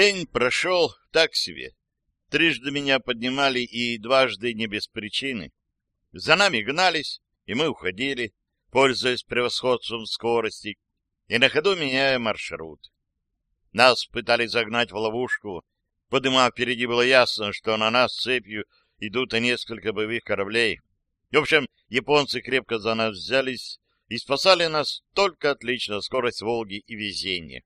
День прошел так себе. Трижды меня поднимали и дважды не без причины. За нами гнались, и мы уходили, пользуясь превосходством скорости, и на ходу меняя маршрут. Нас пытались загнать в ловушку. По дымам впереди было ясно, что на нас цепью идут несколько боевых кораблей. В общем, японцы крепко за нас взялись и спасали нас только отличная скорость Волги и везение.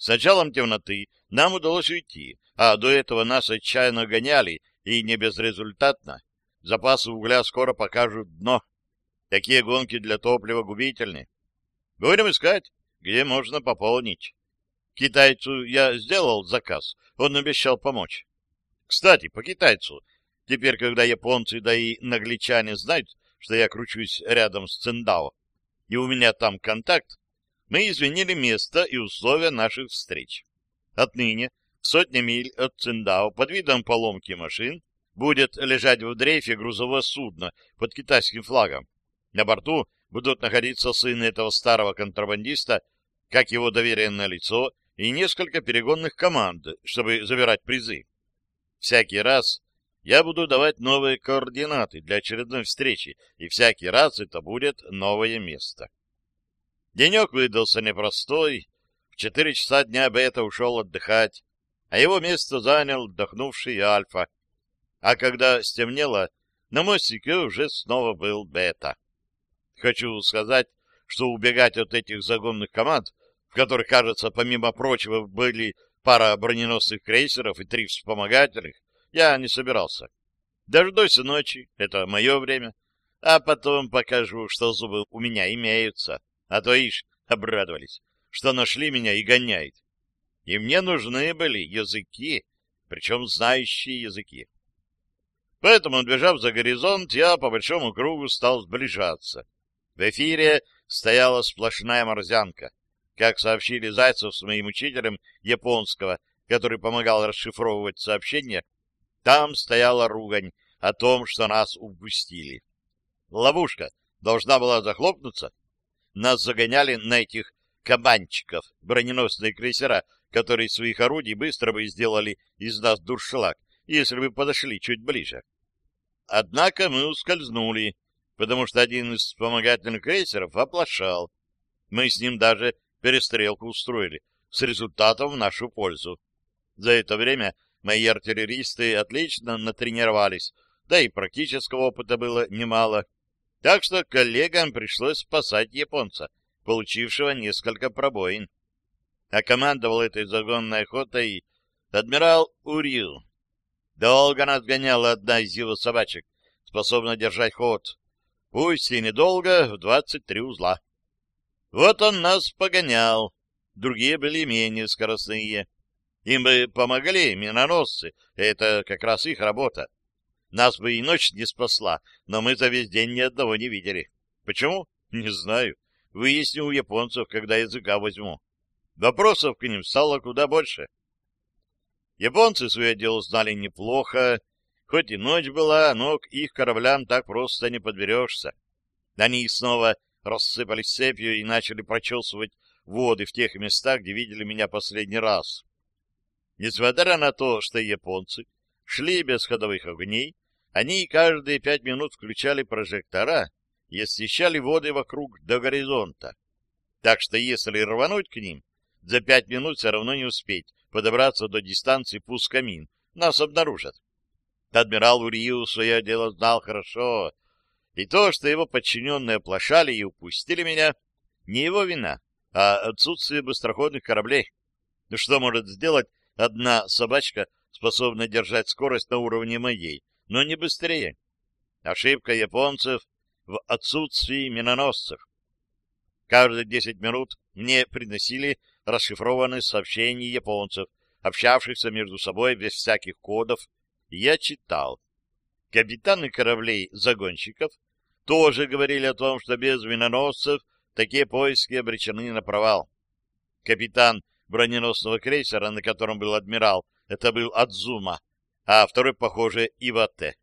С началом темноты нам удалось уйти, а до этого нас отчаянно гоняли, и не безрезультатно. Запасы угля скоро покажут дно. Такие гонки для топлива губительны. Будем искать, где можно пополнить. Китайцу я сделал заказ, он обещал помочь. Кстати, по китайцу. Теперь, когда японцы, да и нагличане знают, что я кручусь рядом с Циндао, и у меня там контакт, мы изменили место и условия наших встреч. Отныне сотня миль от Циндао под видом поломки машин будет лежать в дрейфе грузовое судно под китайским флагом. На борту будут находиться сын этого старого контрабандиста, как его доверенное лицо, и несколько перегонных команд, чтобы забирать призы. Всякий раз я буду давать новые координаты для очередной встречи, и всякий раз это будет новое место. Денек выдался непростой. В четыре часа дня Бета ушел отдыхать, а его место занял отдохнувший Альфа. А когда стемнело, на мостике уже снова был Бета. Хочу сказать, что убегать от этих загонных команд, в которых, кажется, помимо прочего, были пара броненосных крейсеров и три вспомогательных, я не собирался. Дождусь ночи, это мое время, а потом покажу, что зубы у меня имеются. А то, ишь, обрадовались, что нашли меня и гоняют. И мне нужны были языки, причем знающие языки. Поэтому, движав за горизонт, я по большому кругу стал сближаться. В эфире стояла сплошная морзянка. Как сообщили Зайцев с моим учителем японского, который помогал расшифровывать сообщения, там стояла ругань о том, что нас упустили. Ловушка должна была захлопнуться. Нас загоняли на этих кабанчиков, броненосные крейсера, которые своих орудий быстро бы сделали из нас дуршлаг, если бы подошли чуть ближе. Однако мы ускользнули, потому что один из вспомогательных крейсеров оплошал. Мы с ним даже перестрелку устроили, с результатом в нашу пользу. За это время мои артиллеристы отлично натренировались, да и практического опыта было немало. Так что коллегам пришлось спасать японца, получившего несколько пробоин. А командовал этой загонной охотой адмирал Урил. Долго нас гоняла одна из его собачек, способна держать ход. Пусть и недолго, в двадцать три узла. Вот он нас погонял. Другие были менее скоростные. Им бы помогли миноносцы, это как раз их работа. Нас бы и ночь не спасла, но мы за весь день ни одного не видели. Почему? Не знаю. Выясню у японцев, когда языка возьму. Вопросов к ним стало куда больше. Японцы свое дело знали неплохо, хоть и ночь была, но к их кораблям так просто не подберешься. Они снова рассыпались цепью и начали прочесывать воды в тех местах, где видели меня последний раз. Несмотря на то, что японцы шли без ходовых огней, они каждые пять минут включали прожектора и освещали воды вокруг до горизонта. Так что если рвануть к ним, за пять минут все равно не успеть подобраться до дистанции пускамин, нас обнаружат. Адмирал Урию свое дело знал хорошо, и то, что его подчиненные оплошали и упустили меня, не его вина, а отсутствие быстроходных кораблей. Ну что может сделать одна собачка, способная держать скорость на уровне моей, но не быстрее. Ошибка японцев в отсутствии миноносцев. Каждые десять минут мне приносили расшифрованные сообщения японцев, общавшихся между собой без всяких кодов, и я читал. Капитаны кораблей-загонщиков тоже говорили о том, что без миноносцев такие поиски обречены на провал. Капитан броненосного крейсера, на котором был адмирал, это был Адзума, а второй, похоже, Ивате.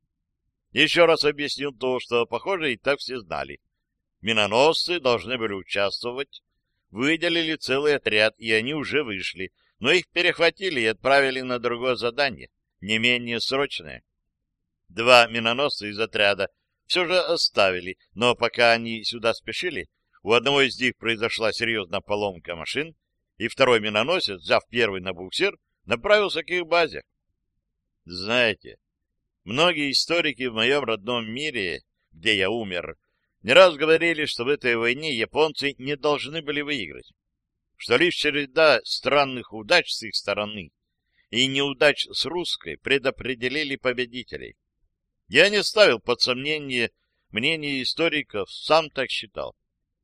Еще раз объяснил то, что, похоже, и так все знали. Миноносцы должны были участвовать, выделили целый отряд, и они уже вышли, но их перехватили и отправили на другое задание, не менее срочное. Два миноносца из отряда все же оставили, но пока они сюда спешили, у одного из них произошла серьезная поломка машин, и второй миноносец, взяв первый на буксир, направился к их базе. Знаете, многие историки в моем родном мире, где я умер, не раз говорили, что в этой войне японцы не должны были выиграть, что лишь череда странных удач с их стороны и неудач с русской предопределили победителей. Я не ставил под сомнение мнение историков, сам так считал.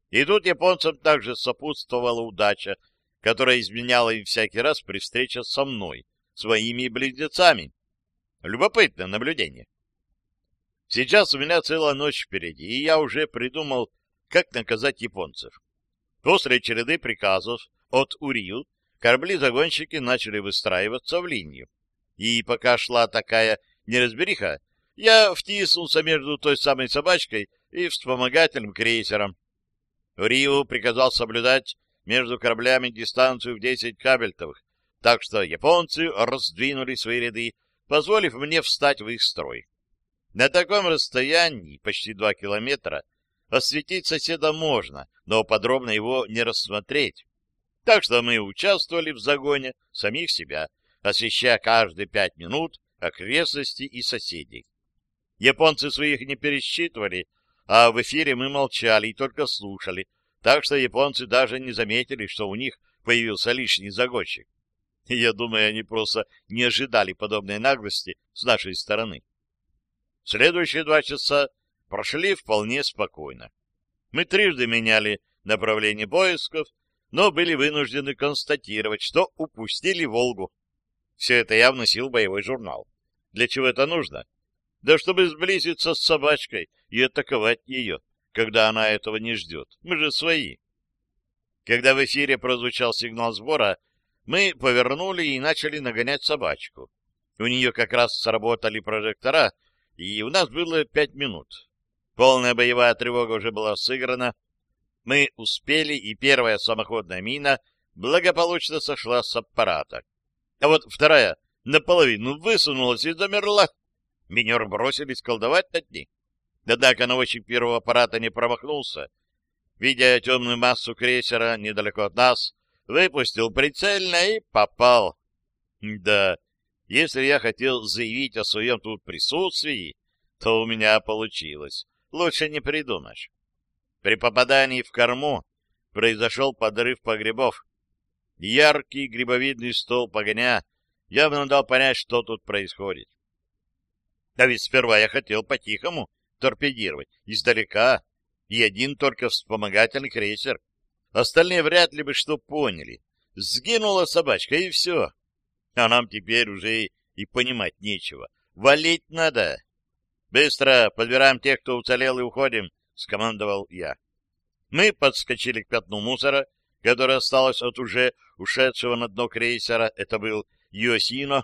И тут японцам также сопутствовала удача, которая изменяла им всякий раз при встрече со мной, своими близнецами. Любопытное наблюдение. Сейчас у меня целая ночь впереди, и я уже придумал, как наказать японцев. После череды приказов от Урию корабли-загонщики начали выстраиваться в линию. И пока шла такая неразбериха, я втиснулся между той самой собачкой и вспомогательным крейсером. Рио приказал соблюдать между кораблями дистанцию в 10 кабельтовых, так что японцы раздвинули свои ряды, позволив мне встать в их строй. На таком расстоянии, почти два километра, осветить соседа можно, но подробно его не рассмотреть. Так что мы участвовали в загоне самих себя, освещая каждые пять минут окрестности и соседей. Японцы своих не пересчитывали, а в эфире мы молчали и только слушали, так что японцы даже не заметили, что у них появился лишний загонщик. Я думаю, они просто не ожидали подобной наглости с нашей стороны. Следующие два часа прошли вполне спокойно. Мы трижды меняли направление поисков, но были вынуждены констатировать, что упустили Волгу. Все это я вносил в боевой журнал. Для чего это нужно? Да чтобы сблизиться с собачкой и атаковать ее, когда она этого не ждет. Мы же свои. Когда в эфире прозвучал сигнал сбора, мы повернули и начали нагонять собачку. У нее как раз сработали прожектора, и у нас было пять минут. Полная боевая тревога уже была сыграна. Мы успели, и первая самоходная мина благополучно сошла с аппарата. А вот вторая наполовину высунулась и замерла. Минер бросились колдовать над ней. Однако наводчик первого аппарата не промахнулся. Видя темную массу крейсера недалеко от нас, выпустил прицельно и попал. Да, если я хотел заявить о своем тут присутствии, то у меня получилось. Лучше не придумаешь. При попадании в корму произошел подрыв погребов. Яркий грибовидный столб огня явно дал понять, что тут происходит. А ведь сперва я хотел по-тихому торпедировать, издалека, и один только вспомогательный крейсер. Остальные вряд ли бы что поняли. Сгинула собачка, и все. А нам теперь уже и понимать нечего. Валить надо. Быстро подбираем тех, кто уцелел, и уходим, — скомандовал я. Мы подскочили к пятну мусора, которое осталось от уже ушедшего на дно крейсера. Это был Йосино.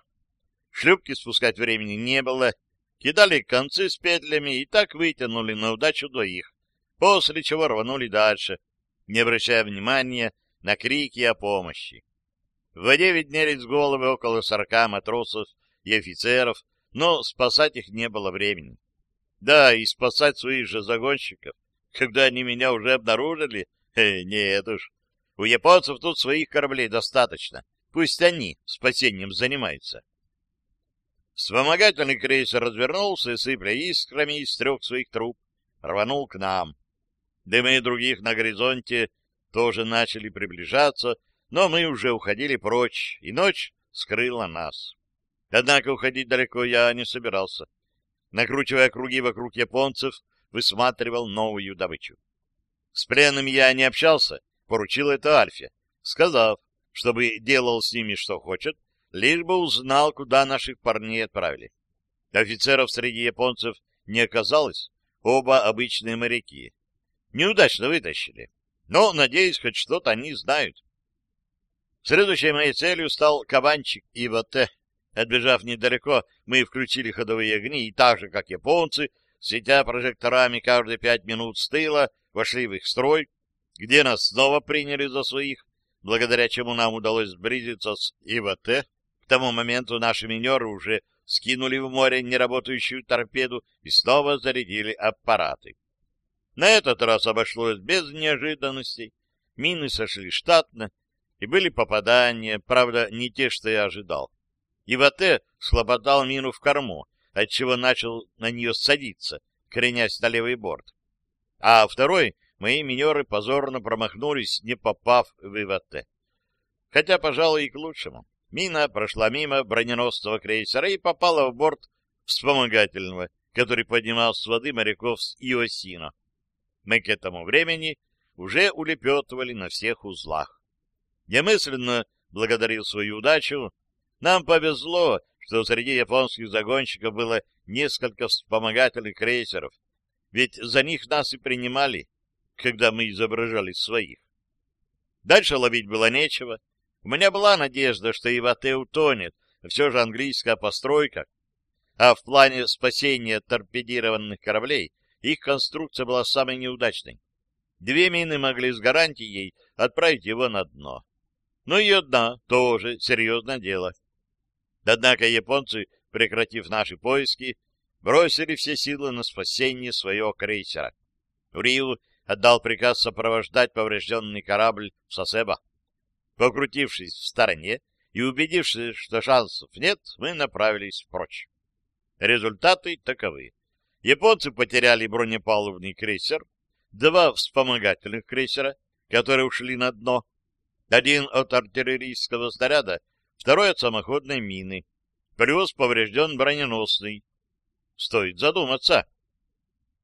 Шлюпки спускать времени не было, кидали концы с петлями и так вытянули на удачу двоих, после чего рванули дальше, не обращая внимания на крики о помощи. В воде виднелись головы около сорока матросов и офицеров, но спасать их не было времени. Да, и спасать своих же загонщиков, когда они меня уже обнаружили, э, нет уж. У японцев тут своих кораблей достаточно, пусть они спасением занимаются. Вспомогательный крейсер развернулся и, сыпля искрами из трех своих труб, рванул к нам. Дымы других на горизонте тоже начали приближаться, но мы уже уходили прочь, и ночь скрыла нас. Однако уходить далеко я не собирался. Накручивая круги вокруг японцев, высматривал новую добычу. С пленным я не общался, поручил это Альфе, сказав, чтобы делал с ними что хочет, лишь бы узнал, куда наших парней отправили. Офицеров среди японцев не оказалось, оба обычные моряки. Неудачно вытащили, но, надеюсь, хоть что-то они знают. Следующей моей целью стал кабанчик ИВТ. Отбежав недалеко, мы включили ходовые огни и так же, как японцы, светя прожекторами каждые пять минут с тыла, вошли в их строй, где нас снова приняли за своих, благодаря чему нам удалось сблизиться с ИВТ. К тому моменту наши минеры уже скинули в море неработающую торпеду и снова зарядили аппараты. На этот раз обошлось без неожиданностей. Мины сошли штатно, и были попадания, правда, не те, что я ожидал. ИВТ схлопотал мину в корму, отчего начал на нее садиться, кренясь на левый борт. А второй мои минеры позорно промахнулись, не попав в ИВТ. Хотя, пожалуй, и к лучшему. Мина прошла мимо броненосного крейсера и попала в борт вспомогательного, который поднимал с воды моряков с Иосина. Мы к этому времени уже улепетывали на всех узлах. Я мысленно благодарил свою удачу. Нам повезло, что среди японских загонщиков было несколько вспомогательных крейсеров, ведь за них нас и принимали, когда мы изображали своих. Дальше ловить было нечего. У меня была надежда, что Ивате утонет, все же английская постройка. А в плане спасения торпедированных кораблей их конструкция была самой неудачной. Две мины могли с гарантией отправить его на дно. Но и одна тоже серьезное дело. Однако японцы, прекратив наши поиски, бросили все силы на спасение своего крейсера. Риу отдал приказ сопровождать поврежденный корабль в Сосеба. Покрутившись в стороне и убедившись, что шансов нет, мы направились прочь. Результаты таковы. Японцы потеряли бронепалубный крейсер, два вспомогательных крейсера, которые ушли на дно, один от артиллерийского снаряда, второй от самоходной мины, плюс поврежден броненосный. Стоит задуматься.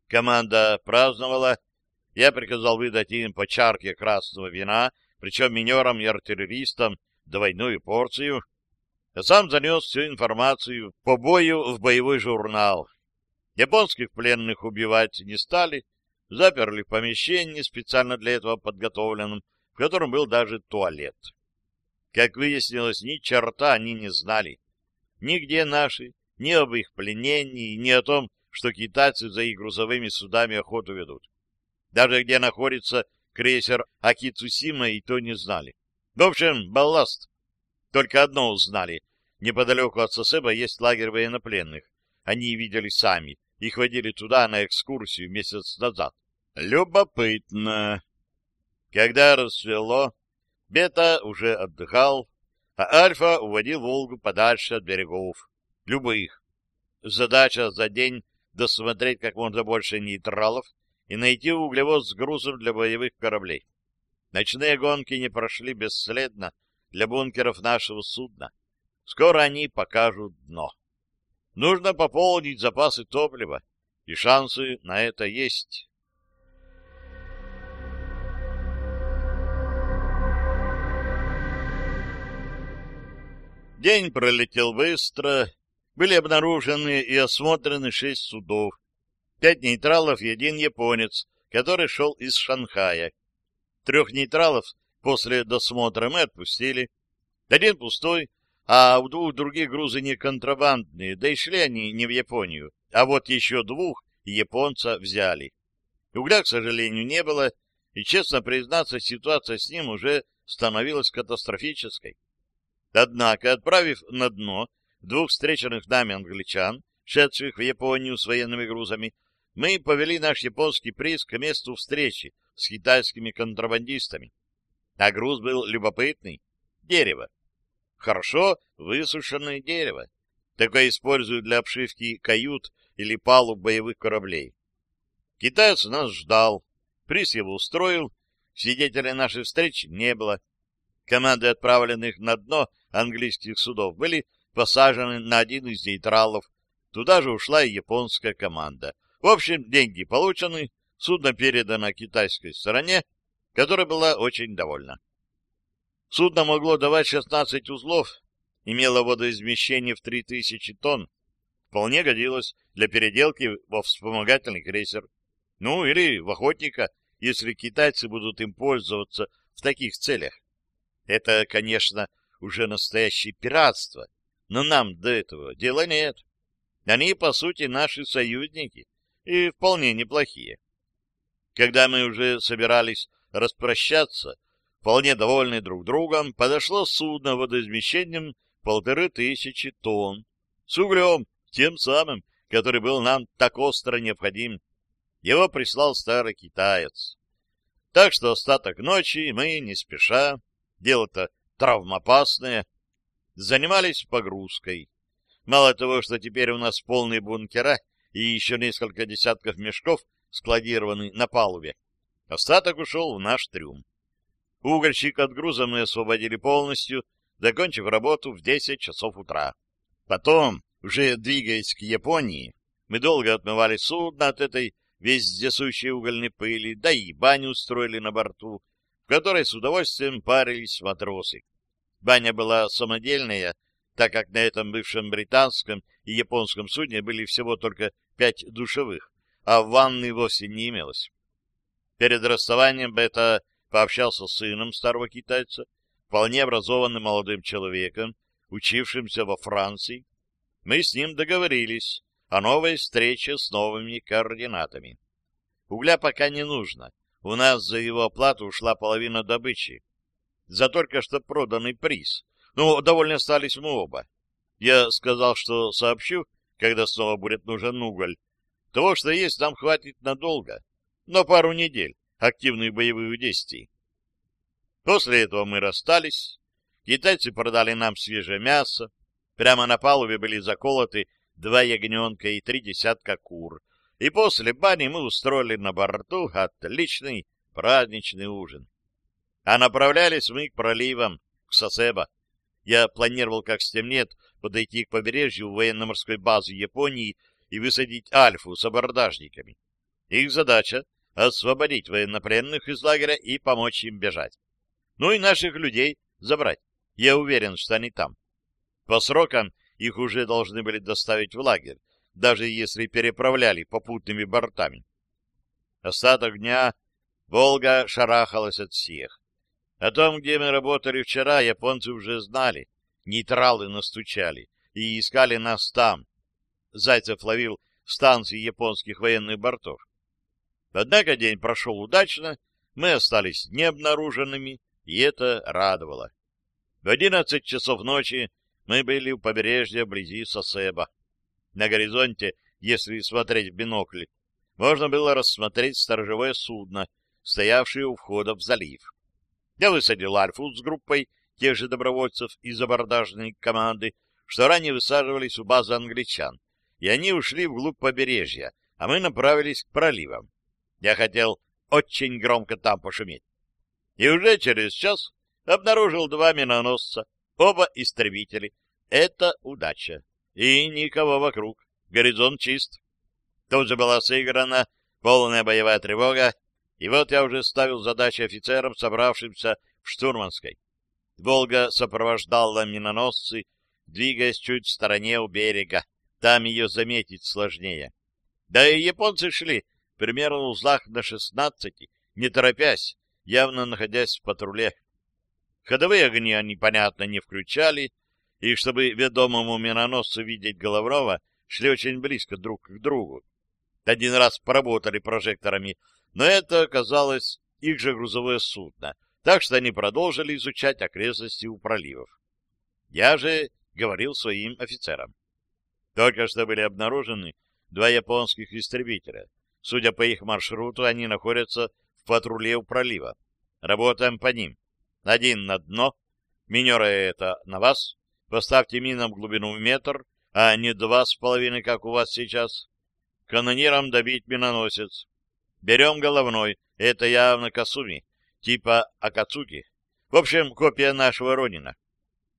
Команда праздновала. Я приказал выдать им по чарке красного вина, причем минерам и артиллеристам двойную порцию, а сам занес всю информацию по бою в боевой журнал. Японских пленных убивать не стали, заперли в помещении, специально для этого подготовленном, в котором был даже туалет. Как выяснилось, ни черта они не знали. Нигде наши, ни об их пленении, ни о том, что китайцы за их грузовыми судами охоту ведут. Даже где находится крейсер Акицусима, и то не знали. В общем, балласт. Только одно узнали. Неподалеку от Сосеба есть лагерь военнопленных. Они видели сами. Их водили туда на экскурсию месяц назад. Любопытно. Когда рассвело, Бета уже отдыхал, а Альфа уводил Волгу подальше от берегов. Любых. Задача за день — досмотреть как можно больше нейтралов и найти углевоз с грузом для боевых кораблей. Ночные гонки не прошли бесследно для бункеров нашего судна. Скоро они покажут дно. Нужно пополнить запасы топлива, и шансы на это есть. День пролетел быстро. Были обнаружены и осмотрены шесть судов. Пять нейтралов и один японец, который шел из Шанхая. Трех нейтралов после досмотра мы отпустили. Один пустой, а у двух других грузы не контрабандные, да и шли они не в Японию, а вот еще двух японца взяли. Угля, к сожалению, не было, и, честно признаться, ситуация с ним уже становилась катастрофической. Однако, отправив на дно двух встреченных нами англичан, шедших в Японию с военными грузами, мы повели наш японский приз к месту встречи с китайскими контрабандистами. А груз был любопытный — дерево хорошо высушенное дерево. Такое используют для обшивки кают или палуб боевых кораблей. Китаец нас ждал, приз его устроил, свидетелей нашей встречи не было. Команды, отправленных на дно английских судов, были посажены на один из нейтралов. Туда же ушла и японская команда. В общем, деньги получены, судно передано китайской стороне, которая была очень довольна. Судно могло давать 16 узлов, имело водоизмещение в 3000 тонн, вполне годилось для переделки во вспомогательный крейсер. Ну, или в охотника, если китайцы будут им пользоваться в таких целях. Это, конечно, уже настоящее пиратство, но нам до этого дела нет. Они, по сути, наши союзники, и вполне неплохие. Когда мы уже собирались распрощаться, вполне довольны друг другом, подошло судно водоизмещением полторы тысячи тонн с углем, тем самым, который был нам так остро необходим. Его прислал старый китаец. Так что остаток ночи мы, не спеша, дело-то травмоопасное, занимались погрузкой. Мало того, что теперь у нас полные бункера и еще несколько десятков мешков складированы на палубе, остаток ушел в наш трюм. Угольщик от груза мы освободили полностью, закончив работу в 10 часов утра. Потом, уже двигаясь к Японии, мы долго отмывали судно от этой вездесущей угольной пыли, да и баню устроили на борту, в которой с удовольствием парились матросы. Баня была самодельная, так как на этом бывшем британском и японском судне были всего только пять душевых, а ванны вовсе не имелось. Перед расставанием Бета пообщался с сыном старого китайца, вполне образованным молодым человеком, учившимся во Франции. Мы с ним договорились о новой встрече с новыми координатами. Угля пока не нужно. У нас за его оплату ушла половина добычи. За только что проданный приз. Но довольны остались мы оба. Я сказал, что сообщу, когда снова будет нужен уголь. Того, что есть, нам хватит надолго. Но пару недель активных боевых действий. После этого мы расстались. Китайцы продали нам свежее мясо. Прямо на палубе были заколоты два ягненка и три десятка кур. И после бани мы устроили на борту отличный праздничный ужин. А направлялись мы к проливам, к Сосеба. Я планировал, как стемнет, подойти к побережью военно-морской базы Японии и высадить Альфу с абордажниками. Их задача — освободить военнопленных из лагеря и помочь им бежать. Ну и наших людей забрать. Я уверен, что они там. По срокам их уже должны были доставить в лагерь, даже если переправляли попутными бортами. Остаток дня Волга шарахалась от всех. О том, где мы работали вчера, японцы уже знали. Нейтралы настучали и искали нас там. Зайцев ловил станции японских военных бортов. Однако день прошел удачно, мы остались необнаруженными, и это радовало. В одиннадцать часов ночи мы были у побережья вблизи Сосеба. На горизонте, если смотреть в бинокль, можно было рассмотреть сторожевое судно, стоявшее у входа в залив. Я высадил Альфу с группой тех же добровольцев из абордажной команды, что ранее высаживались у базы англичан, и они ушли вглубь побережья, а мы направились к проливам. Я хотел очень громко там пошуметь. И уже через час обнаружил два миноносца, оба истребители. Это удача. И никого вокруг. Горизонт чист. Тут же была сыграна полная боевая тревога, и вот я уже ставил задачи офицерам, собравшимся в штурманской. Волга сопровождала миноносцы, двигаясь чуть в стороне у берега. Там ее заметить сложнее. Да и японцы шли примерно узлах на шестнадцати, не торопясь, явно находясь в патруле. Ходовые огни они, понятно, не включали, и чтобы ведомому миноносцу видеть головного, шли очень близко друг к другу. Один раз поработали прожекторами, но это оказалось их же грузовое судно, так что они продолжили изучать окрестности у проливов. Я же говорил своим офицерам. Только что были обнаружены два японских истребителя. Судя по их маршруту, они находятся в патруле у пролива. Работаем по ним. Один на дно, минера это на вас, поставьте минам глубину в метр, а не два с половиной, как у вас сейчас. Канонирам добить миноносец. Берем головной, это явно Касуми, типа Акацуки. В общем, копия нашего Ронина.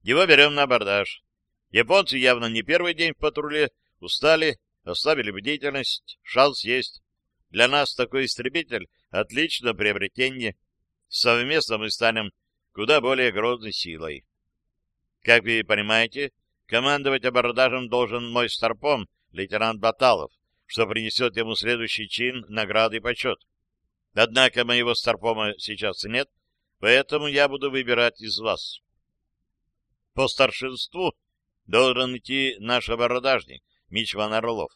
Его берем на абордаж. Японцы явно не первый день в патруле, устали, ослабили бдительность, шанс есть. Для нас такой истребитель — отличное приобретение. Совместно мы станем куда более грозной силой. Как вы понимаете, командовать абордажем должен мой старпом, лейтенант Баталов, что принесет ему следующий чин награды и почет. Однако моего старпома сейчас нет, поэтому я буду выбирать из вас. По старшинству должен идти наш абордажник, Мичман Орлов.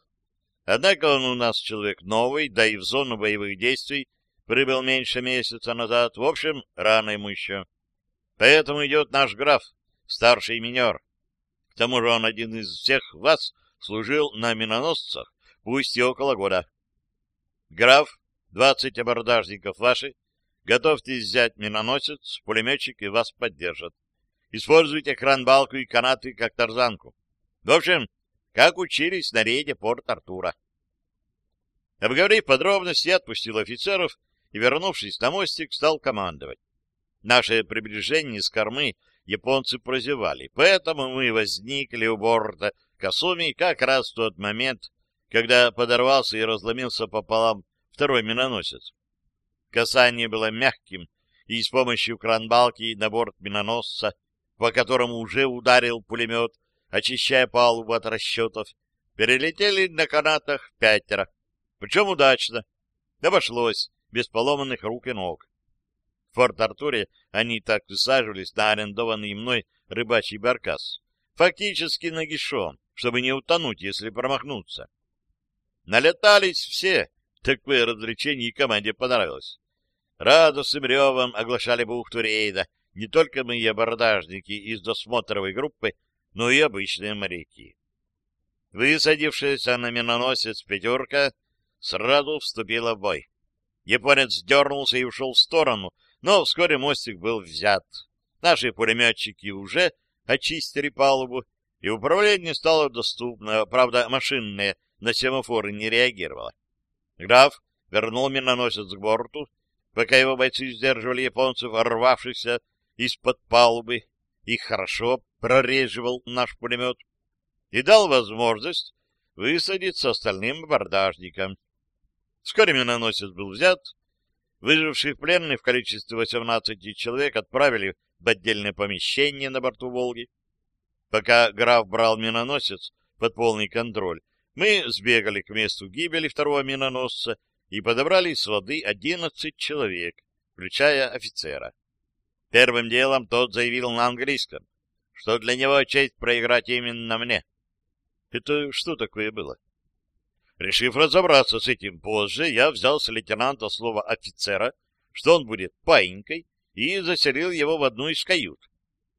Однако он у нас человек новый, да и в зону боевых действий прибыл меньше месяца назад. В общем, рано ему еще. Поэтому идет наш граф, старший минер. К тому же он один из всех вас служил на миноносцах, пусть и около года. Граф, двадцать абордажников ваши, готовьтесь взять миноносец, пулеметчик и вас поддержат. Используйте кран-балку и канаты как тарзанку. В общем, как учились на рейде Порт-Артура. Обговорив подробности, отпустил офицеров и, вернувшись на мостик, стал командовать. Наше приближение с кормы японцы прозевали, поэтому мы возникли у борта Касуми как раз в тот момент, когда подорвался и разломился пополам второй миноносец. Касание было мягким, и с помощью кранбалки на борт миноносца, по которому уже ударил пулемет, очищая палубу от расчетов, перелетели на канатах пятеро. Причем удачно. Обошлось, без поломанных рук и ног. В Форт-Артуре они так высаживались на арендованный мной рыбачий баркас. Фактически нагишом, чтобы не утонуть, если промахнуться. Налетались все. Такое развлечение и команде понравилось. Радостным ревом оглашали бухту рейда не только мои абордажники из досмотровой группы, но и обычные моряки. Высадившаяся на миноносец «пятерка» сразу вступила в бой. Японец дернулся и ушел в сторону, но вскоре мостик был взят. Наши пулеметчики уже очистили палубу, и управление стало доступно, правда, машинное на семафоры не реагировало. Граф вернул миноносец к борту, пока его бойцы сдерживали японцев, рвавшихся из-под палубы, и хорошо прореживал наш пулемет, и дал возможность высадиться остальным абордажникам. Вскоре миноносец был взят, выживших пленных в количестве 18 человек отправили в отдельное помещение на борту «Волги». Пока граф брал миноносец под полный контроль, мы сбегали к месту гибели второго миноносца и подобрали с воды 11 человек, включая офицера. Первым делом тот заявил на английском, что для него честь проиграть именно мне. Это что такое было? Решив разобраться с этим позже, я взял с лейтенанта слово офицера, что он будет паинькой, и заселил его в одну из кают.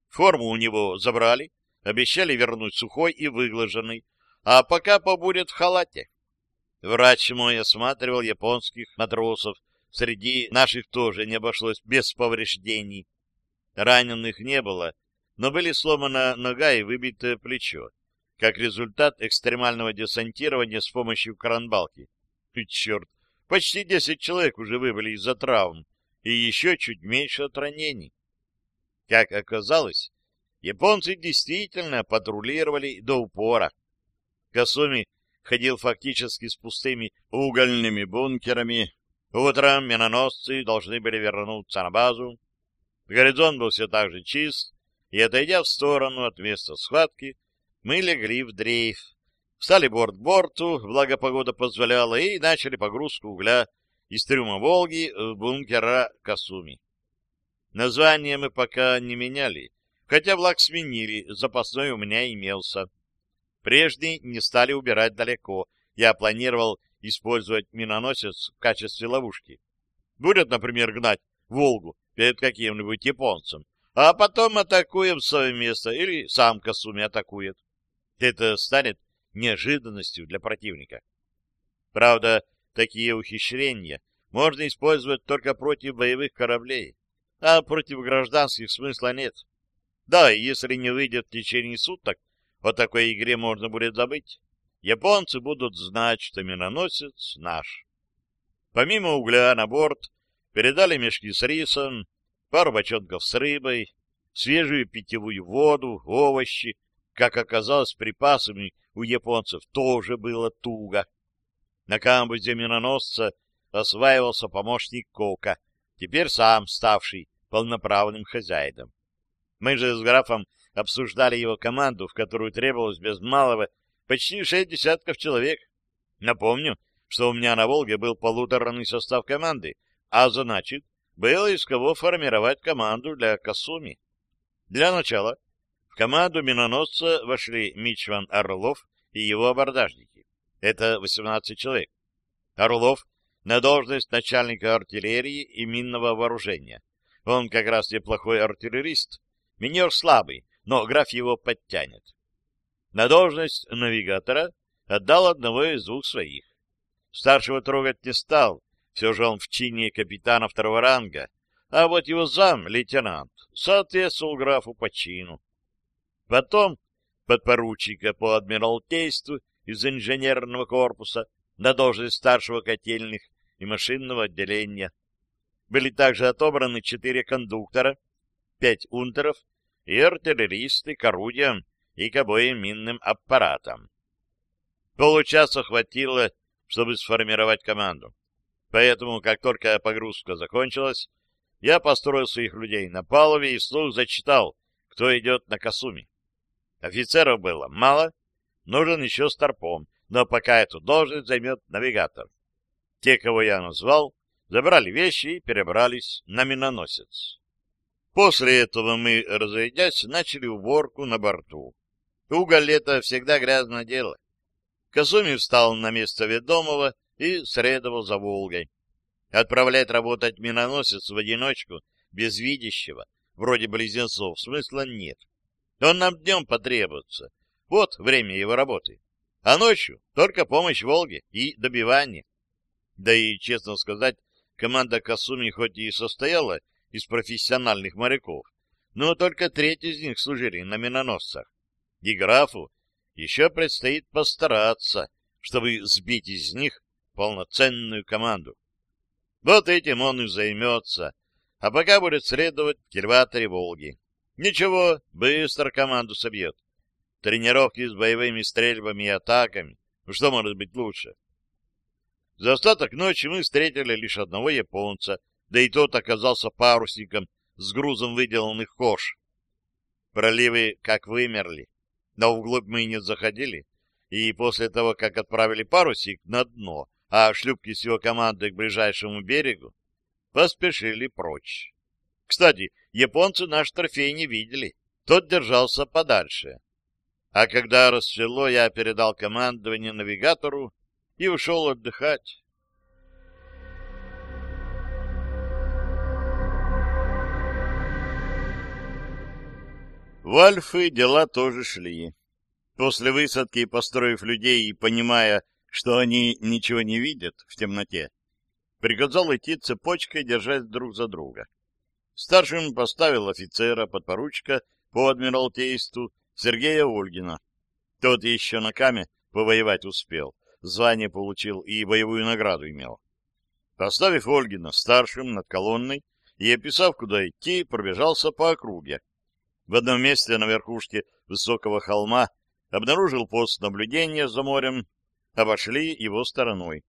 Форму у него забрали, обещали вернуть сухой и выглаженный, а пока побудет в халате. Врач мой осматривал японских матросов, среди наших тоже не обошлось без повреждений. Раненых не было, но были сломана нога и выбитое плечо, как результат экстремального десантирования с помощью кранбалки. И черт, почти десять человек уже выбыли из-за травм, и еще чуть меньше от ранений. Как оказалось, японцы действительно патрулировали до упора. Касуми ходил фактически с пустыми угольными бункерами. Утром миноносцы должны были вернуться на базу. Горизонт был все так же чист, и, отойдя в сторону от места схватки, мы легли в дрейф, встали борт к борту, благо погода позволяла, и начали погрузку угля из трюма «Волги» в бункера Касуми. Название мы пока не меняли, хотя влак сменили, запасной у меня имелся. Прежний не стали убирать далеко, я планировал использовать миноносец в качестве ловушки. Будет, например, гнать «Волгу» перед каким-нибудь японцем, а потом атакуем совместно или сам Касуми атакует. Это станет неожиданностью для противника. Правда, такие ухищрения можно использовать только против боевых кораблей, а против гражданских смысла нет. Да, если не выйдет в течение суток, о такой игре можно будет забыть. Японцы будут знать, что миноносец наш. Помимо угля на борт передали мешки с рисом, пару бочонков с рыбой, свежую питьевую воду, овощи. Как оказалось, припасами у японцев тоже было туго. На камбузе миноносца осваивался помощник Кока, теперь сам ставший полноправным хозяином. Мы же с графом обсуждали его команду, в которую требовалось без малого почти шесть десятков человек. Напомню, что у меня на «Волге» был полуторный состав команды, а значит, было из кого формировать команду для Касуми. Для начала в команду миноносца вошли Мичман Орлов и его абордажники. Это 18 человек. Орлов на должность начальника артиллерии и минного вооружения. Он как раз неплохой артиллерист, минер слабый, но граф его подтянет. На должность навигатора отдал одного из двух своих. Старшего трогать не стал, все же он в чине капитана второго ранга, а вот его зам, лейтенант, соответствовал графу по чину. Потом подпоручика по адмиралтейству из инженерного корпуса на должность старшего котельных и машинного отделения. Были также отобраны четыре кондуктора, пять унтеров и артиллеристы к орудиям и к обоим минным аппаратам. Получаса хватило, чтобы сформировать команду. Поэтому, как только погрузка закончилась, я построил своих людей на палубе и вслух зачитал, кто идет на Касуми. Офицеров было мало, нужен еще старпом, но пока эту должность займет навигатор. Те, кого я назвал, забрали вещи и перебрались на миноносец. После этого мы, разойдясь, начали уборку на борту. Уголь — это всегда грязное дело. Казуми встал на место ведомого и средовал за Волгой. Отправлять работать миноносец в одиночку, без видящего, вроде близнецов, смысла нет. Он нам днем потребуется. Вот время его работы. А ночью только помощь Волге и добивание. Да и, честно сказать, команда Касуми хоть и состояла из профессиональных моряков, но только треть из них служили на миноносцах. И графу еще предстоит постараться, чтобы сбить из них полноценную команду. Вот этим он и займется, а пока будет следовать в кильваторе Волги. Ничего, быстро команду собьет. Тренировки с боевыми стрельбами и атаками. Ну что может быть лучше? За остаток ночи мы встретили лишь одного японца, да и тот оказался парусником с грузом выделанных кож. Проливы как вымерли, но вглубь мы не заходили, и после того, как отправили парусик на дно, а шлюпки с его командой к ближайшему берегу, поспешили прочь. Кстати, японцы наш трофей не видели, тот держался подальше. А когда расцвело, я передал командование навигатору, и ушел отдыхать. В Альфы дела тоже шли. После высадки, построив людей и понимая, что они ничего не видят в темноте, приказал идти цепочкой, держась друг за друга. Старшим поставил офицера, подпоручика по адмиралтейству Сергея Ольгина. Тот еще на каме повоевать успел звание получил и боевую награду имел. Поставив Ольгина старшим над колонной и описав, куда идти, пробежался по округе. В одном месте на верхушке высокого холма обнаружил пост наблюдения за морем, обошли его стороной.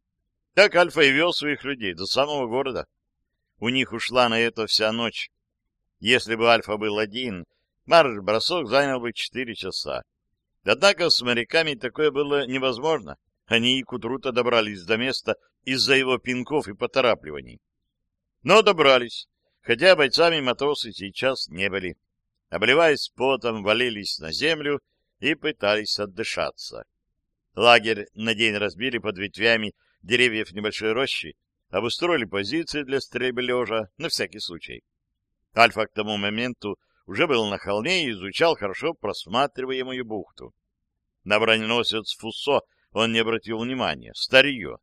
Так Альфа и вел своих людей до самого города. У них ушла на это вся ночь. Если бы Альфа был один, марш-бросок занял бы четыре часа. Однако с моряками такое было невозможно. Они и к утру-то добрались до места из-за его пинков и поторапливаний. Но добрались, хотя бойцами матросы сейчас не были. Обливаясь потом, валились на землю и пытались отдышаться. Лагерь на день разбили под ветвями деревьев небольшой рощи, обустроили позиции для стрельбы лежа на всякий случай. Альфа к тому моменту уже был на холме и изучал хорошо просматриваемую бухту. На броненосец Фуссо он не обратил внимания. Старье.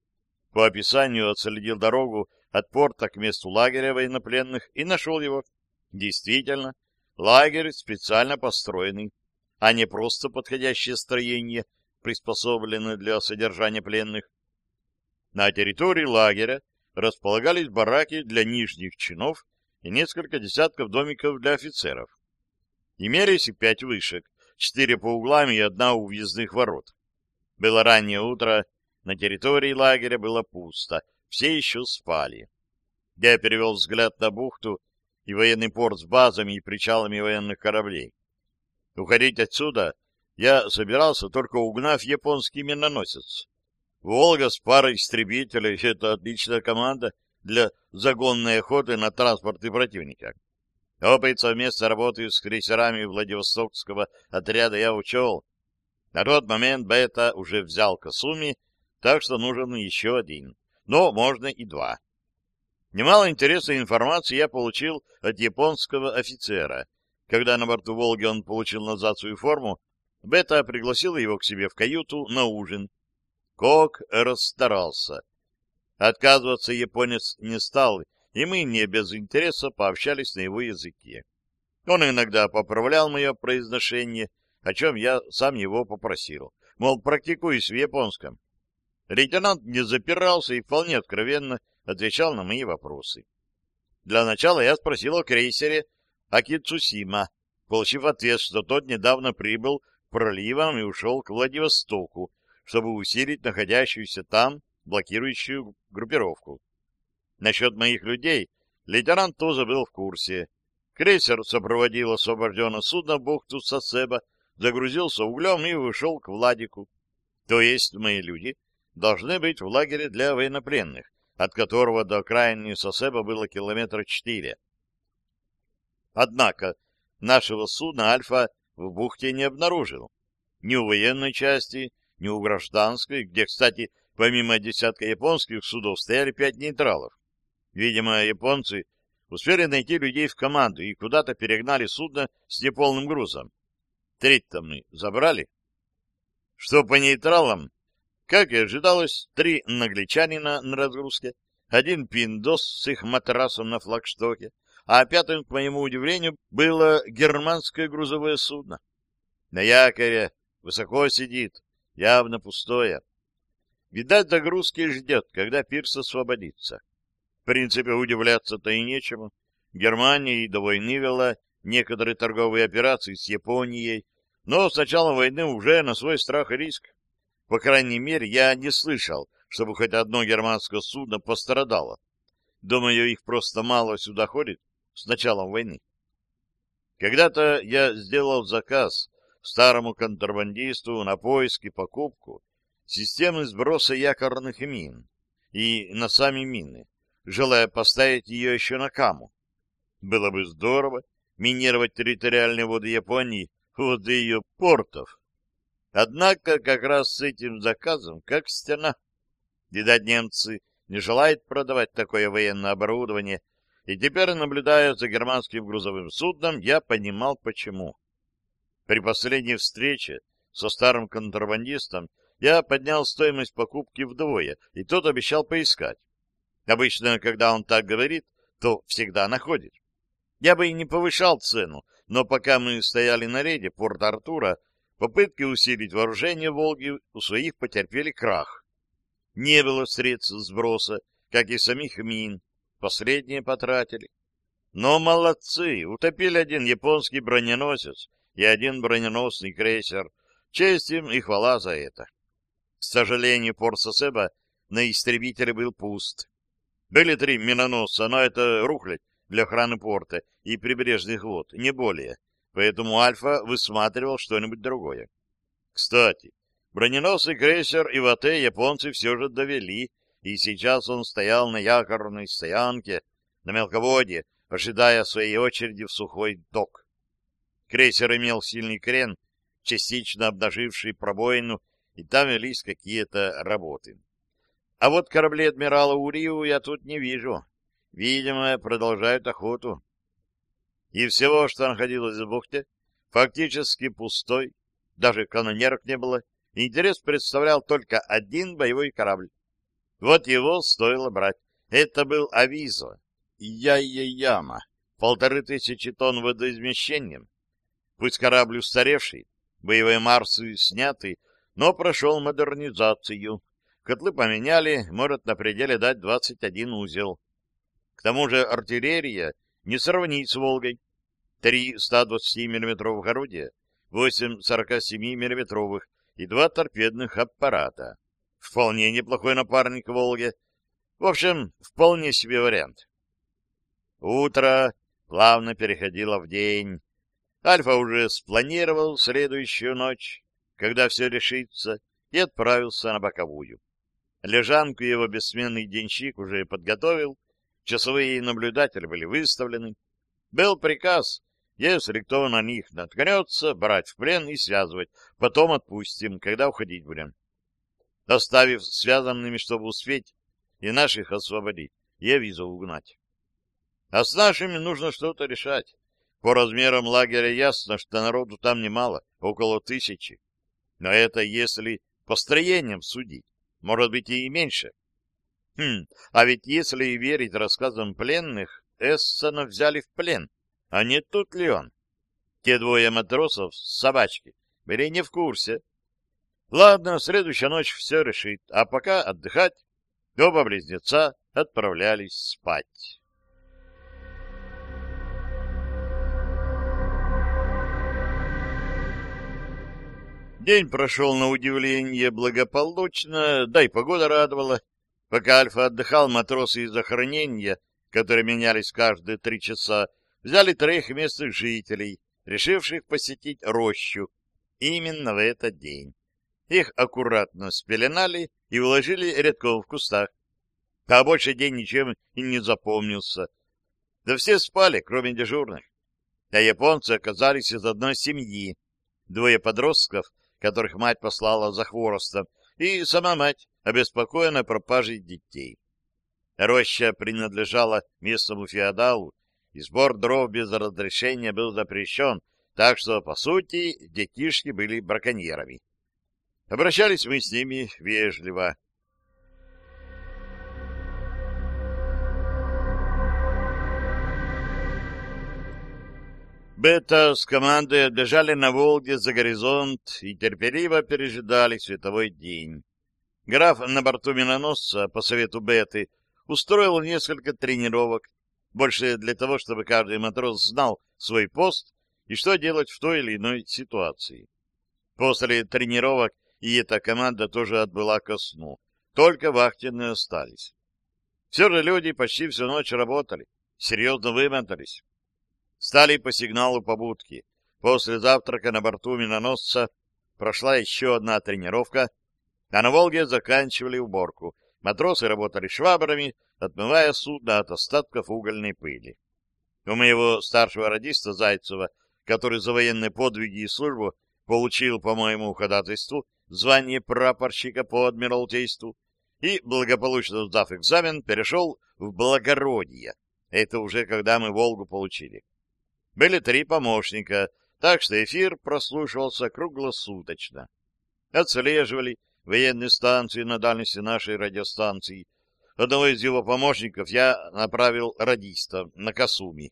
По описанию отследил дорогу от порта к месту лагеря военнопленных и нашел его. Действительно, лагерь специально построенный, а не просто подходящее строение, приспособленное для содержания пленных. На территории лагеря располагались бараки для нижних чинов и несколько десятков домиков для офицеров. Имелись и пять вышек, четыре по углам и одна у въездных ворот. Было раннее утро, на территории лагеря было пусто, все еще спали. Я перевел взгляд на бухту и военный порт с базами и причалами военных кораблей. Уходить отсюда я собирался, только угнав японский миноносец. «Волга» с парой истребителей — это отличная команда для загонной охоты на транспорты противника. Опыт совместной работы с крейсерами Владивостокского отряда я учел, на тот момент Бета уже взял Касуми, так что нужен еще один. но можно и два. Немало интересной информации я получил от японского офицера. Когда на борту «Волги» он получил назад свою форму, Бета пригласил его к себе в каюту на ужин. Кок расстарался. Отказываться японец не стал, и мы не без интереса пообщались на его языке. Он иногда поправлял мое произношение, о чем я сам его попросил. Мол, практикуюсь в японском. Лейтенант не запирался и вполне откровенно отвечал на мои вопросы. Для начала я спросил о крейсере Акицусима, получив ответ, что тот недавно прибыл проливом и ушел к Владивостоку, чтобы усилить находящуюся там блокирующую группировку. Насчет моих людей лейтенант тоже был в курсе. Крейсер сопроводил освобожденное судно в бухту Сосеба, загрузился углем и ушел к Владику. То есть мои люди должны быть в лагере для военнопленных, от которого до окраины Сосеба было километра четыре. Однако нашего судна «Альфа» в бухте не обнаружил. Ни у военной части, ни у гражданской, где, кстати, помимо десятка японских судов стояли пять нейтралов. Видимо, японцы успели найти людей в команду и куда-то перегнали судно с неполным грузом. Треть-то мы забрали. Что по нейтралам? Как и ожидалось, три англичанина на разгрузке, один пиндос с их матрасом на флагштоке, а пятым, к моему удивлению, было германское грузовое судно. На якоре высоко сидит, явно пустое. Видать, догрузки ждет, когда пирс освободится. В принципе, удивляться-то и нечему. Германия и до войны вела некоторые торговые операции с Японией, но с начала войны уже на свой страх и риск. По крайней мере, я не слышал, чтобы хоть одно германское судно пострадало. Думаю, их просто мало сюда ходит с началом войны. Когда-то я сделал заказ старому контрабандисту на поиск и покупку системы сброса якорных мин и на сами мины, желая поставить ее еще на каму. Было бы здорово минировать территориальные воды Японии, воды ее портов. Однако как раз с этим заказом, как стена. Видать, немцы не желают продавать такое военное оборудование, и теперь, наблюдая за германским грузовым судном, я понимал, почему. При последней встрече со старым контрабандистом я поднял стоимость покупки вдвое, и тот обещал поискать. Обычно, когда он так говорит, то всегда находит. Я бы и не повышал цену, но пока мы стояли на рейде Порт-Артура, попытки усилить вооружение «Волги» у своих потерпели крах. Не было средств сброса, как и самих мин. Последние потратили. Но молодцы, утопили один японский броненосец и один броненосный крейсер. Честь им и хвала за это. К сожалению, порт Сосеба на истребителе был пуст. Были три миноносца, но это рухлядь для охраны порта и прибрежных вод, не более. Поэтому Альфа высматривал что-нибудь другое. Кстати, броненосный крейсер ИВТ японцы все же довели, и сейчас он стоял на якорной стоянке на мелководье, ожидая своей очереди в сухой док. Крейсер имел сильный крен, частично обнаживший пробоину, и там велись какие-то работы. А вот корабли адмирала Урию я тут не вижу. Видимо, продолжают охоту. И всего, что находилось в бухте, фактически пустой, даже канонерок не было, интерес представлял только один боевой корабль. Вот его стоило брать. Это был Авизо, Яйя-Яма, полторы тысячи тонн водоизмещением. Пусть корабль устаревший, боевые Марсы сняты, но прошел модернизацию. Котлы поменяли, может на пределе дать 21 узел. К тому же артиллерия не сравнить с «Волгой». Три 120 миллиметровых орудия, восемь 47 миллиметровых и два торпедных аппарата. Вполне неплохой напарник Волге. В общем, вполне себе вариант. Утро плавно переходило в день. Альфа уже спланировал следующую ночь, когда все решится, и отправился на боковую. Лежанку его бессменный денщик уже подготовил, часовые наблюдатели были выставлены. Был приказ, если кто на них наткнется, брать в плен и связывать, потом отпустим, когда уходить будем. Оставив связанными, чтобы успеть, и наших освободить, и визу угнать. А с нашими нужно что-то решать. По размерам лагеря ясно, что народу там немало, около тысячи. Но это если построением судить, может быть и меньше. Хм, а ведь если и верить рассказам пленных, Эссена взяли в плен. А не тут ли он? Те двое матросов с собачки были не в курсе. Ладно, следующая ночь все решит, а пока отдыхать. Оба близнеца отправлялись спать. День прошел на удивление благополучно, да и погода радовала. Пока Альфа отдыхал, матросы из охранения, которые менялись каждые три часа, взяли троих местных жителей, решивших посетить рощу именно в этот день. Их аккуратно спеленали и уложили редком в кустах. А больше день ничем и не запомнился. Да все спали, кроме дежурных. А японцы оказались из одной семьи. Двое подростков которых мать послала за хворостом, и сама мать, обеспокоена пропажей детей. Роща принадлежала местному феодалу, и сбор дров без разрешения был запрещен, так что, по сути, детишки были браконьерами. Обращались мы с ними вежливо. Бета с командой отбежали на Волге за горизонт и терпеливо пережидали световой день. Граф на борту миноносца, по совету Беты, устроил несколько тренировок, больше для того, чтобы каждый матрос знал свой пост и что делать в той или иной ситуации. После тренировок и эта команда тоже отбыла ко сну, только вахтенные остались. Все же люди почти всю ночь работали, серьезно вымотались. Стали по сигналу побудки. После завтрака на борту миноносца прошла еще одна тренировка, а на Волге заканчивали уборку. Матросы работали швабрами, отмывая судно от остатков угольной пыли. У моего старшего радиста Зайцева, который за военные подвиги и службу получил, по моему ходатайству, звание прапорщика по адмиралтейству и, благополучно сдав экзамен, перешел в благородие. Это уже когда мы Волгу получили. Были три помощника, так что эфир прослушивался круглосуточно. Отслеживали военные станции на дальности нашей радиостанции. Одного из его помощников я направил радиста на Касуми.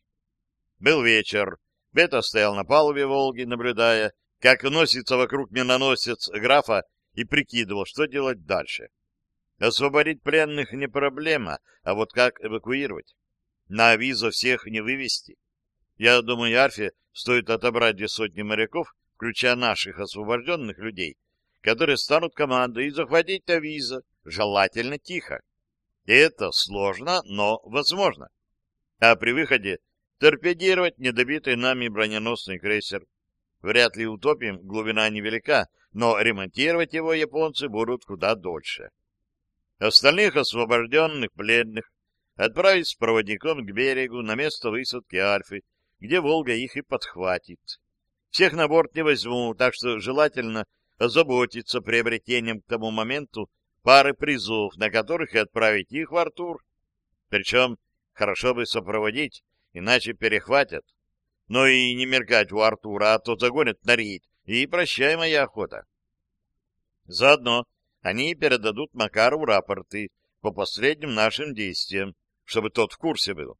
Был вечер. Бета стоял на палубе Волги, наблюдая, как носится вокруг миноносец графа и прикидывал, что делать дальше. Освободить пленных не проблема, а вот как эвакуировать? На визу всех не вывести. Я думаю, Арфе стоит отобрать две сотни моряков, включая наших освобожденных людей, которые станут командой, и захватить Авиза, желательно тихо. Это сложно, но возможно. А при выходе торпедировать недобитый нами броненосный крейсер. Вряд ли утопим, глубина невелика, но ремонтировать его японцы будут куда дольше. Остальных освобожденных пленных отправить с проводником к берегу на место высадки Альфы где Волга их и подхватит. Всех на борт не возьму, так что желательно озаботиться приобретением к тому моменту пары призов, на которых и отправить их в Артур. Причем хорошо бы сопроводить, иначе перехватят. Но и не меркать у Артура, а то загонят на рейд, и прощай моя охота. Заодно они передадут Макару рапорты по последним нашим действиям, чтобы тот в курсе был.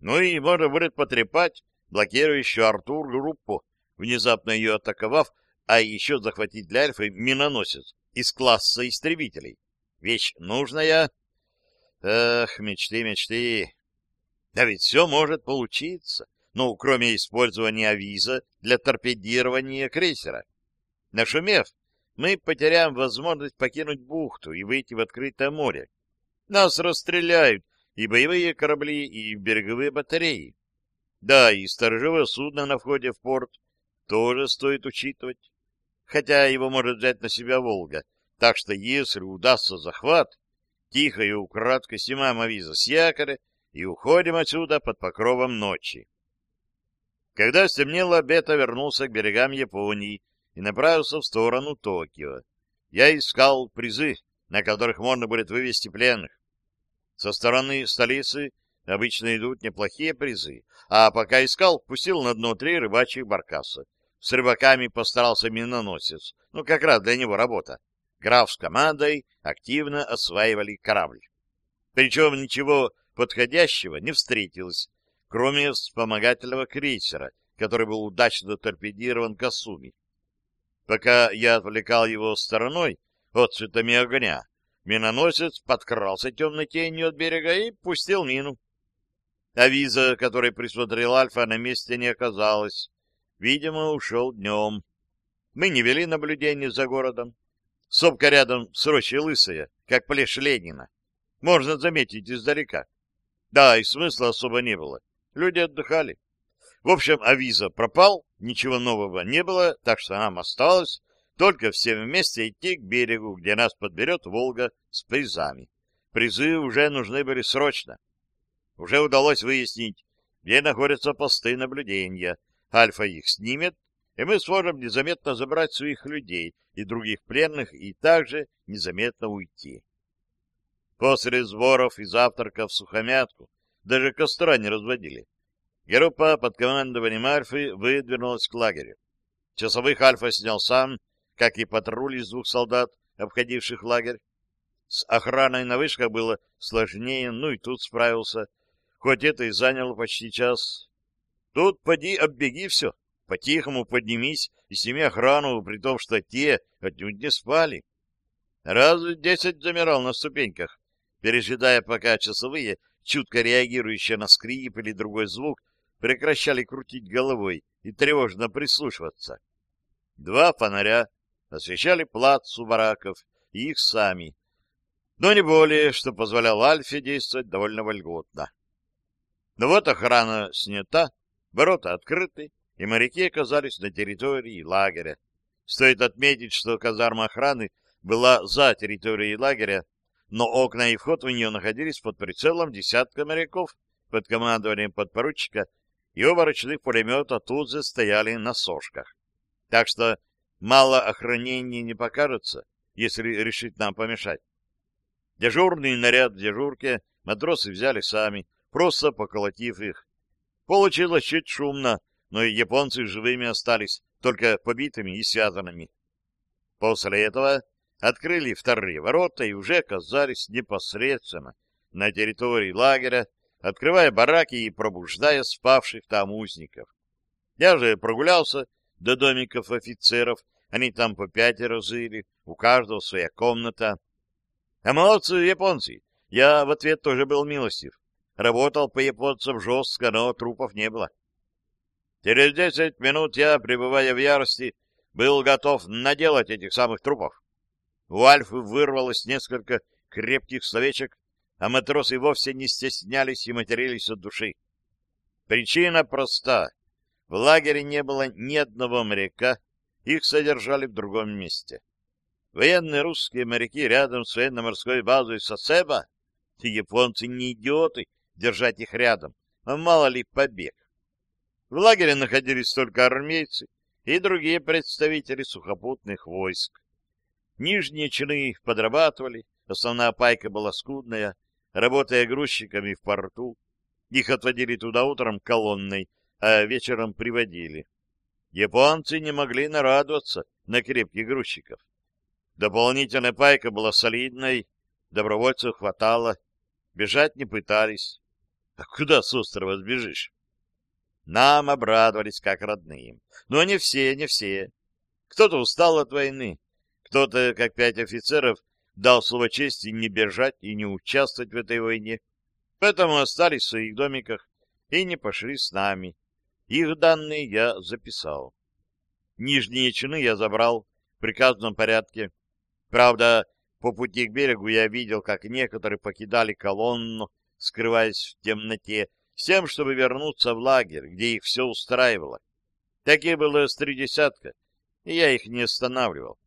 Ну и можно будет потрепать блокирующую Артур группу, внезапно ее атаковав, а еще захватить для Альфы миноносец из класса истребителей. Вещь нужная. Эх, мечты, мечты. Да ведь все может получиться, ну, кроме использования авиза для торпедирования крейсера. Нашумев, мы потеряем возможность покинуть бухту и выйти в открытое море. Нас расстреляют и боевые корабли, и береговые батареи. Да, и сторожевое судно на входе в порт тоже стоит учитывать. Хотя его может взять на себя Волга. Так что если удастся захват, тихо и украдко снимаем авиза с якоря и уходим отсюда под покровом ночи. Когда стемнело, Бета вернулся к берегам Японии и направился в сторону Токио. Я искал призы, на которых можно будет вывести пленных. Со стороны столицы обычно идут неплохие призы, а пока искал, пустил на дно три рыбачьих баркаса. С рыбаками постарался миноносец, ну как раз для него работа. Граф с командой активно осваивали корабль. Причем ничего подходящего не встретилось, кроме вспомогательного крейсера, который был удачно торпедирован Касуми. Пока я отвлекал его стороной от цветами огня, миноносец подкрался темной тенью от берега и пустил мину. А виза, который присмотрел Альфа, на месте не оказалось. Видимо, ушел днем. Мы не вели наблюдение за городом. Сопка рядом с рощей лысая, как плешь Ленина. Можно заметить издалека. Да, и смысла особо не было. Люди отдыхали. В общем, авиза пропал, ничего нового не было, так что нам осталось только все вместе идти к берегу, где нас подберет Волга с призами. Призы уже нужны были срочно. Уже удалось выяснить, где находятся посты наблюдения. Альфа их снимет, и мы сможем незаметно забрать своих людей и других пленных и также незаметно уйти. После сборов и завтраков в сухомятку даже костра не разводили. Группа под командованием Альфы выдвинулась к лагерю. Часовых Альфа снял сам, как и патруль из двух солдат, обходивших лагерь. С охраной на вышках было сложнее, ну и тут справился, хоть это и заняло почти час. Тут поди оббеги все, по-тихому поднимись и сними охрану, при том, что те отнюдь не спали. Раз десять замирал на ступеньках, пережидая, пока часовые, чутко реагирующие на скрип или другой звук, прекращали крутить головой и тревожно прислушиваться. Два фонаря освещали плац у бараков и их сами, но не более, что позволяло Альфе действовать довольно вольготно. Но вот охрана снята, ворота открыты, и моряки оказались на территории лагеря. Стоит отметить, что казарма охраны была за территорией лагеря, но окна и вход в нее находились под прицелом десятка моряков под командованием подпоручика и оба ручных пулемета тут же стояли на сошках. Так что мало охранения не покажется, если решить нам помешать. Дежурный наряд в дежурке матросы взяли сами, просто поколотив их. Получилось чуть шумно, но и японцы живыми остались, только побитыми и связанными. После этого открыли вторые ворота и уже оказались непосредственно на территории лагеря, открывая бараки и пробуждая спавших там узников. Я же прогулялся до домиков офицеров, они там по пятеро жили, у каждого своя комната. А молодцы японцы, я в ответ тоже был милостив. Работал по японцам жестко, но трупов не было. Через десять минут я, пребывая в ярости, был готов наделать этих самых трупов. У Альфы вырвалось несколько крепких словечек, а матросы вовсе не стеснялись и матерились от души. Причина проста. В лагере не было ни одного моряка, их содержали в другом месте. Военные русские моряки рядом с военно-морской базой Сосеба, японцы не идиоты держать их рядом, а мало ли побег. В лагере находились только армейцы и другие представители сухопутных войск. Нижние чины подрабатывали, основная пайка была скудная, работая грузчиками в порту. Их отводили туда утром колонной, а вечером приводили. Японцы не могли нарадоваться на крепких грузчиков. Дополнительная пайка была солидной, добровольцев хватало, бежать не пытались. А куда с острова сбежишь? Нам обрадовались как родным. Но не все, не все. Кто-то устал от войны, кто-то, как пять офицеров, дал слово чести не бежать и не участвовать в этой войне, поэтому остались в своих домиках и не пошли с нами. Их данные я записал. Нижние чины я забрал в приказном порядке. Правда, по пути к берегу я видел, как некоторые покидали колонну, скрываясь в темноте, с тем, чтобы вернуться в лагерь, где их все устраивало. Таких было с три десятка, и я их не останавливал.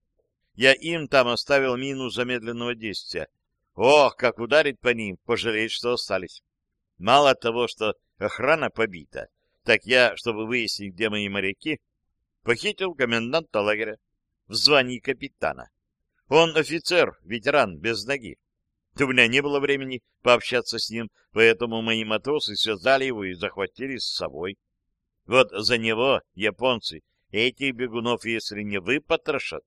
Я им там оставил мину замедленного действия. Ох, как ударить по ним, пожалеть, что остались. Мало того, что охрана побита, так я, чтобы выяснить, где мои моряки, похитил коменданта лагеря в звании капитана. Он офицер, ветеран, без ноги. У меня не было времени пообщаться с ним, поэтому мои матросы связали его и захватили с собой. Вот за него японцы этих бегунов, если не выпотрошат,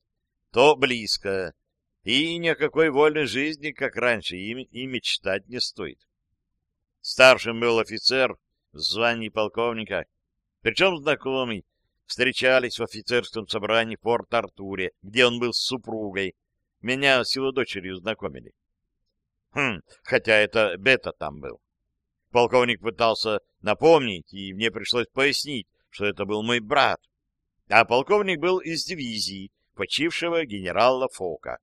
то близко, и никакой вольной жизни, как раньше, им и мечтать не стоит. Старшим был офицер в звании полковника, причем знакомый, встречались в офицерском собрании в Порт-Артуре, где он был с супругой. Меня с его дочерью знакомили. Хм, хотя это Бета там был. Полковник пытался напомнить, и мне пришлось пояснить, что это был мой брат. А полковник был из дивизии почившего генерала Фока.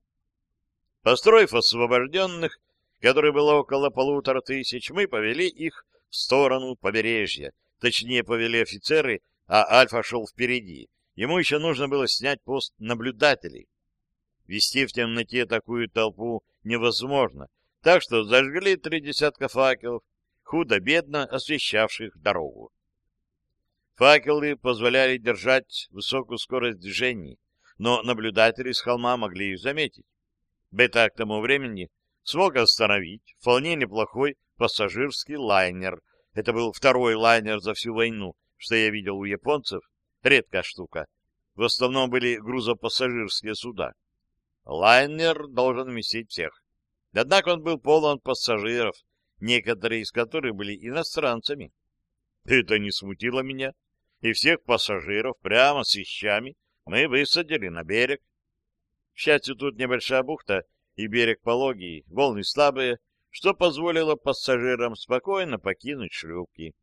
Построив освобожденных, которых было около полутора тысяч, мы повели их в сторону побережья. Точнее, повели офицеры, а Альфа шел впереди. Ему еще нужно было снять пост наблюдателей. Вести в темноте такую толпу невозможно, так что зажгли три десятка факелов, худо-бедно освещавших дорогу. Факелы позволяли держать высокую скорость движений, но наблюдатели с холма могли их заметить. Бета к тому времени смог остановить вполне неплохой пассажирский лайнер. Это был второй лайнер за всю войну, что я видел у японцев. Редкая штука. В основном были грузопассажирские суда. Лайнер должен вместить всех. Однако он был полон пассажиров, некоторые из которых были иностранцами. Это не смутило меня, и всех пассажиров прямо с вещами мы высадили на берег. К счастью, тут небольшая бухта и берег пологий, волны слабые, что позволило пассажирам спокойно покинуть шлюпки.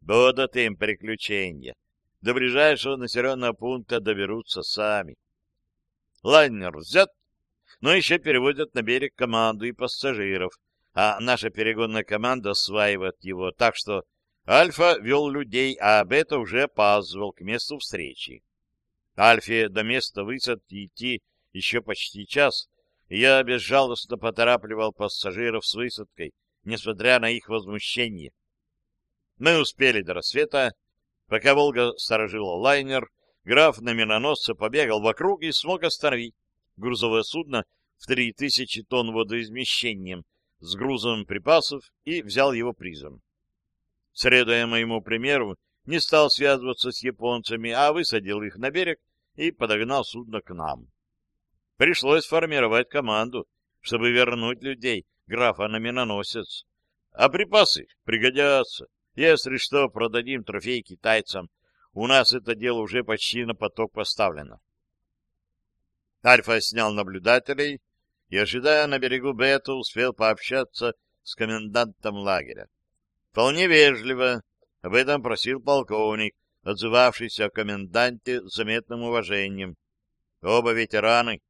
Будут им приключения. До ближайшего населенного пункта доберутся сами. Лайнер взят, но еще переводят на берег команду и пассажиров, а наша перегонная команда осваивает его, так что Альфа вел людей, а Бета уже опаздывал к месту встречи. Альфе до места высадки идти еще почти час, и я безжалостно поторапливал пассажиров с высадкой, несмотря на их возмущение. Мы успели до рассвета. Пока «Волга» сторожила лайнер, граф на миноносце побегал вокруг и смог остановить грузовое судно в три тысячи тонн водоизмещением с грузом припасов и взял его призом. Следуя моему примеру, не стал связываться с японцами, а высадил их на берег и подогнал судно к нам. Пришлось формировать команду, чтобы вернуть людей графа на миноносец. А припасы пригодятся. Если что, продадим трофей китайцам. У нас это дело уже почти на поток поставлено. Альфа снял наблюдателей и, ожидая на берегу Бета, успел пообщаться с комендантом лагеря. Вполне вежливо об этом просил полковник, отзывавшийся о коменданте с заметным уважением. Оба ветераны,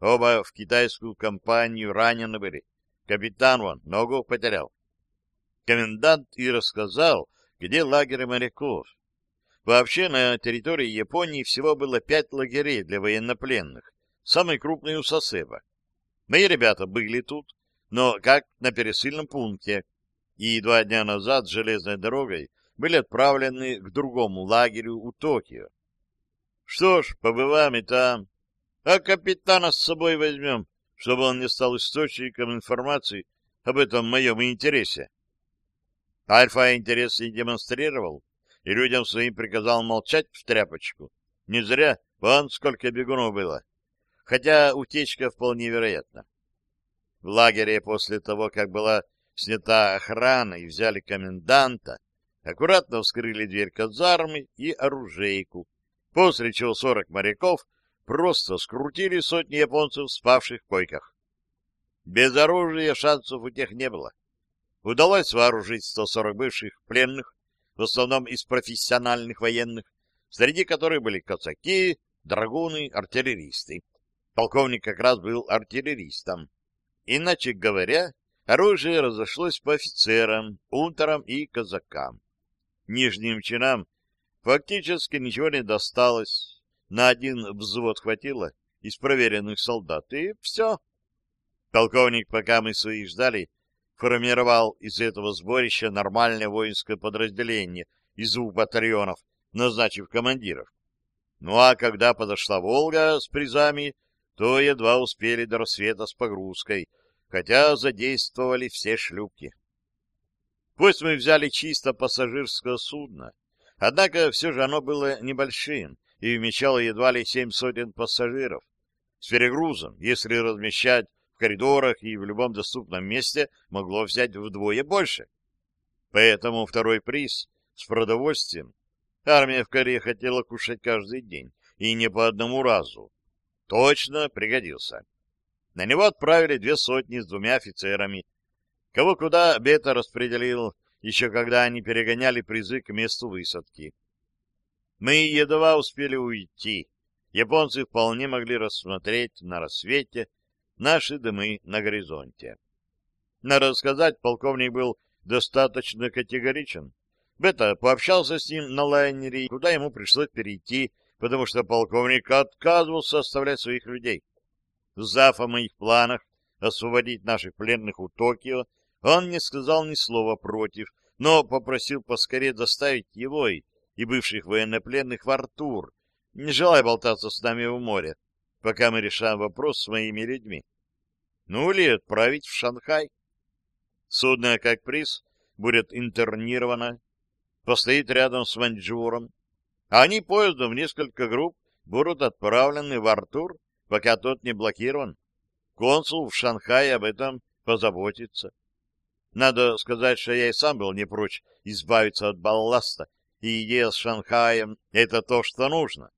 оба в китайскую компанию ранены были. Капитан вон ногу потерял. Комендант и рассказал, где лагерь моряков. Вообще на территории Японии всего было пять лагерей для военнопленных, самый крупный у Сосеба. Мои ребята были тут, но как на пересыльном пункте, и два дня назад железной дорогой были отправлены к другому лагерю у Токио. Что ж, побываем и там. А капитана с собой возьмем, чтобы он не стал источником информации об этом моем интересе. Альфа интерес не демонстрировал, и людям своим приказал молчать в тряпочку. Не зря, вон сколько бегунов было. Хотя утечка вполне вероятна. В лагере после того, как была снята охрана и взяли коменданта, аккуратно вскрыли дверь казармы и оружейку, после чего сорок моряков просто скрутили сотни японцев, спавших в койках. Без оружия шансов у тех не было. Удалось вооружить 140 бывших пленных, в основном из профессиональных военных, среди которых были казаки, драгуны, артиллеристы. Полковник как раз был артиллеристом. Иначе говоря, оружие разошлось по офицерам, унтерам и казакам. Нижним чинам фактически ничего не досталось. На один взвод хватило из проверенных солдат, и все. Полковник, пока мы своих ждали, формировал из этого сборища нормальное воинское подразделение из двух батальонов, назначив командиров. Ну а когда подошла «Волга» с призами, то едва успели до рассвета с погрузкой — хотя задействовали все шлюпки. Пусть мы взяли чисто пассажирское судно, однако все же оно было небольшим и вмещало едва ли семь сотен пассажиров. С перегрузом, если размещать в коридорах и в любом доступном месте, могло взять вдвое больше. Поэтому второй приз с продовольствием армия в Корее хотела кушать каждый день, и не по одному разу. Точно пригодился. На него отправили две сотни с двумя офицерами. Кого куда Бета распределил, еще когда они перегоняли призы к месту высадки. Мы едва успели уйти. Японцы вполне могли рассмотреть на рассвете наши дымы на горизонте. Надо сказать, полковник был достаточно категоричен. Бета пообщался с ним на лайнере, куда ему пришлось перейти, потому что полковник отказывался оставлять своих людей. Узнав о моих планах освободить наших пленных у Токио, он не сказал ни слова против, но попросил поскорее доставить его и, бывших военнопленных в Артур, не желая болтаться с нами в море, пока мы решаем вопрос с моими людьми. Ну или отправить в Шанхай. Судно, как приз, будет интернировано, постоит рядом с Маньчжуром, а они поездом в несколько групп будут отправлены в Артур пока тот не блокирован. Консул в Шанхае об этом позаботится. Надо сказать, что я и сам был не прочь избавиться от балласта, и идея с Шанхаем — это то, что нужно.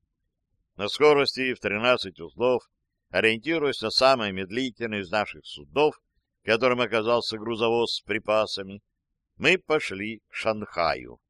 На скорости в 13 узлов, ориентируясь на самое медлительное из наших судов, которым оказался грузовоз с припасами, мы пошли к Шанхаю.